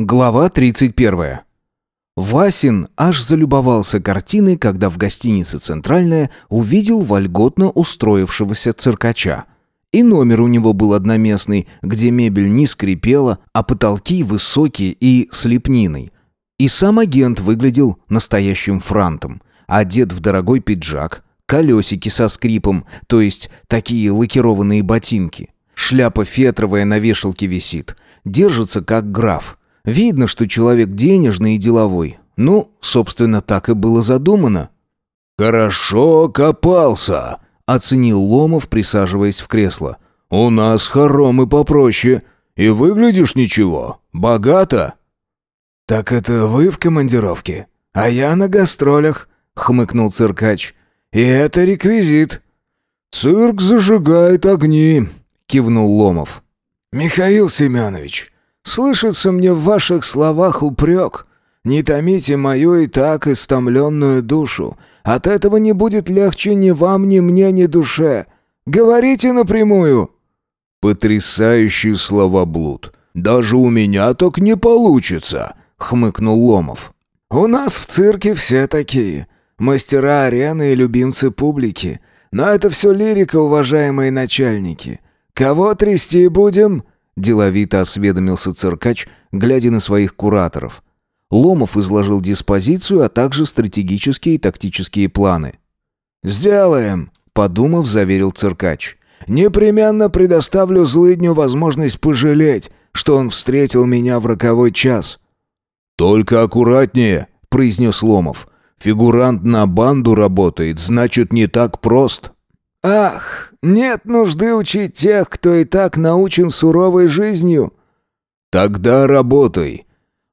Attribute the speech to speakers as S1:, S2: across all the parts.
S1: Глава 31. Васин аж залюбовался картиной, когда в гостинице «Центральная» увидел вольготно устроившегося циркача. И номер у него был одноместный, где мебель не скрипела, а потолки высокие и с лепниной. И сам агент выглядел настоящим франтом, одет в дорогой пиджак, колесики со скрипом, то есть такие лакированные ботинки. Шляпа фетровая на вешалке висит, держится как граф – Видно, что человек денежный и деловой. Ну, собственно, так и было задумано.
S2: «Хорошо копался», — оценил Ломов, присаживаясь в кресло. «У нас хоромы попроще. И выглядишь ничего. Богато».
S3: «Так это вы в командировке, а я на гастролях», — хмыкнул циркач. «И это реквизит».
S2: «Цирк зажигает огни», — кивнул Ломов.
S3: «Михаил Семенович, Слышится мне в ваших словах упрек. Не томите мою и так истомленную душу. От этого не будет легче ни вам, ни мне, ни душе. Говорите напрямую».
S2: «Потрясающие слова, Блуд. Даже у меня так не получится», — хмыкнул Ломов.
S3: «У нас в цирке все такие. Мастера арены и любимцы публики. Но это все лирика, уважаемые начальники. Кого трясти будем?» Деловито осведомился циркач, глядя на своих кураторов. Ломов изложил диспозицию, а также стратегические и тактические планы. «Сделаем», — подумав, заверил циркач. «Непременно предоставлю злыдню возможность пожалеть, что он встретил меня в роковой час».
S2: «Только аккуратнее», — произнес Ломов. «Фигурант на банду работает, значит, не так прост».
S3: «Ах, нет нужды учить тех, кто и так научен суровой жизнью».
S2: «Тогда работай».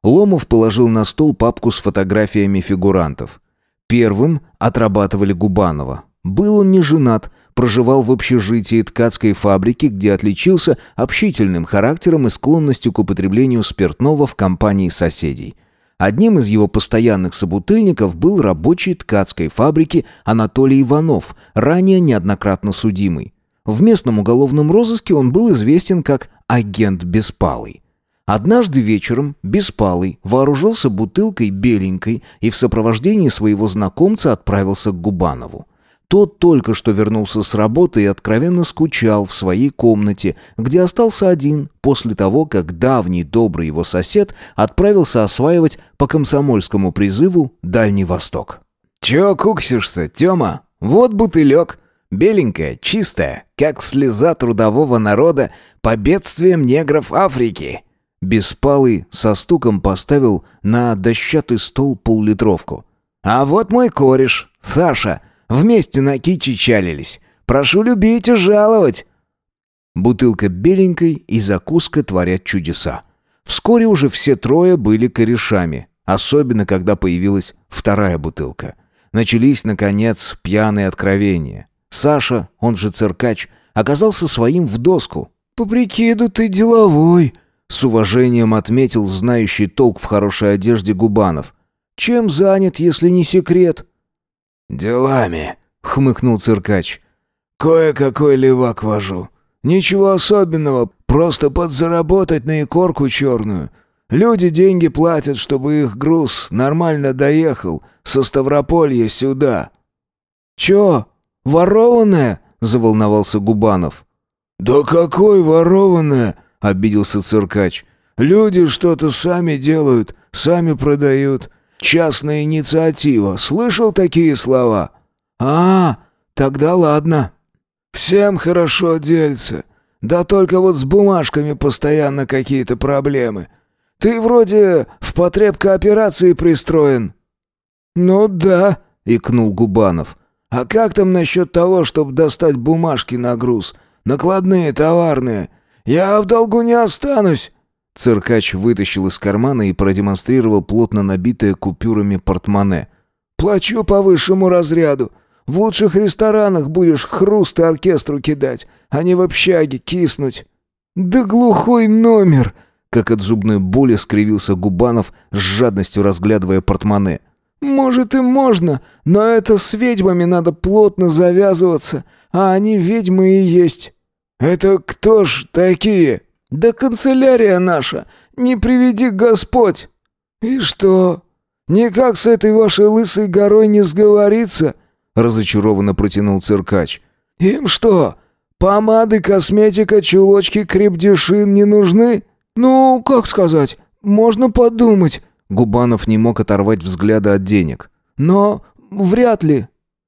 S1: Ломов положил на стол папку с фотографиями фигурантов. Первым отрабатывали Губанова. Был он не женат, проживал в общежитии ткацкой фабрики, где отличился общительным характером и склонностью к употреблению спиртного в компании соседей – Одним из его постоянных собутыльников был рабочий ткацкой фабрики Анатолий Иванов, ранее неоднократно судимый. В местном уголовном розыске он был известен как агент Беспалый. Однажды вечером Беспалый вооружился бутылкой беленькой и в сопровождении своего знакомца отправился к Губанову. Тот только что вернулся с работы и откровенно скучал в своей комнате, где остался один после того, как давний добрый его сосед отправился осваивать по комсомольскому призыву Дальний Восток.
S3: «Чё куксишься, Тёма? Вот бутылек. Беленькая, чистая, как слеза трудового народа по бедствиям негров Африки».
S1: Беспалый со стуком поставил на дощатый стол поллитровку.
S3: «А вот мой кореш, Саша». Вместе на кичи чалились. Прошу любить и жаловать».
S1: Бутылка беленькой и закуска творят чудеса. Вскоре уже все трое были корешами, особенно когда появилась вторая бутылка. Начались, наконец, пьяные откровения. Саша, он же циркач, оказался своим в доску.
S3: «По прикиду ты деловой», —
S1: с уважением отметил знающий толк в хорошей одежде Губанов. «Чем занят, если не секрет?»
S3: «Делами», — хмыкнул циркач. «Кое-какой левак вожу. Ничего особенного, просто подзаработать на икорку черную. Люди деньги платят, чтобы их груз нормально доехал со Ставрополья сюда».
S1: «Чё, ворованное?» — заволновался Губанов.
S3: «Да какой ворованное?» — обиделся циркач. «Люди что-то сами делают, сами продают. Частная инициатива. Слышал такие слова? А, тогда ладно. Всем хорошо дельце. Да только вот с бумажками постоянно какие-то проблемы. Ты вроде в потреб кооперации пристроен. Ну да, икнул Губанов. А как там насчет того, чтобы достать бумажки на груз? Накладные, товарные. Я в долгу не останусь.
S1: Циркач вытащил из кармана и продемонстрировал плотно набитое купюрами портмоне.
S3: «Плачу по высшему разряду. В лучших ресторанах будешь хрусты оркестру кидать, а не в общаге киснуть». «Да глухой номер!»
S1: Как от зубной боли скривился Губанов, с жадностью разглядывая портмоне.
S3: «Может и можно, но это с ведьмами надо плотно завязываться, а они ведьмы и есть». «Это кто ж такие?» «Да канцелярия наша! не приведи Господь!» «И что? Никак с этой вашей лысой горой не сговориться?» разочарованно протянул циркач. «Им что, помады, косметика, чулочки, крепдешин не нужны?» «Ну, как сказать, можно подумать».
S1: Губанов не мог оторвать взгляда от денег.
S3: «Но вряд ли».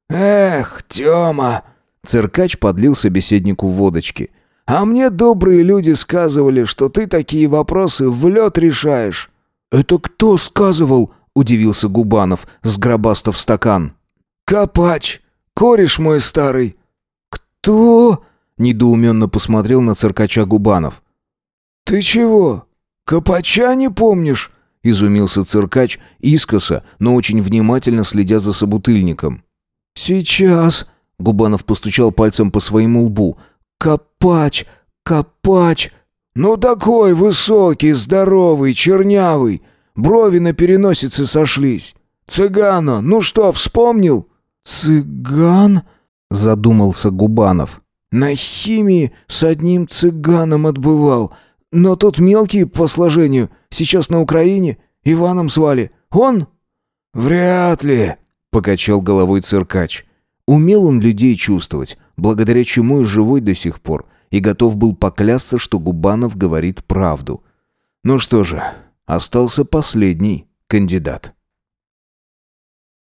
S3: «Эх, Тёма!» Циркач подлил собеседнику водочки. «А мне добрые люди сказывали, что ты такие вопросы в лед решаешь».
S1: «Это кто сказывал?» — удивился Губанов, сгробастав стакан.
S3: «Копач! Кореш мой старый!»
S1: «Кто?» — недоуменно посмотрел на циркача Губанов.
S3: «Ты чего? Копача не помнишь?» — изумился циркач искоса, но очень внимательно следя за собутыльником.
S1: «Сейчас!» — Губанов постучал пальцем по своему лбу. «Копач! Копач!»
S3: «Ну такой высокий, здоровый, чернявый. Брови на переносице сошлись. Цыгано, ну что, вспомнил?»
S1: «Цыган?» — задумался Губанов.
S3: «На химии с одним цыганом отбывал. Но тот мелкий по сложению, сейчас на Украине, Иваном звали. Он?» «Вряд ли», — покачал головой циркач.
S1: Умел он людей чувствовать, благодаря чему и живой до сих пор, и готов был поклясться, что Губанов говорит правду. Ну что же, остался последний кандидат.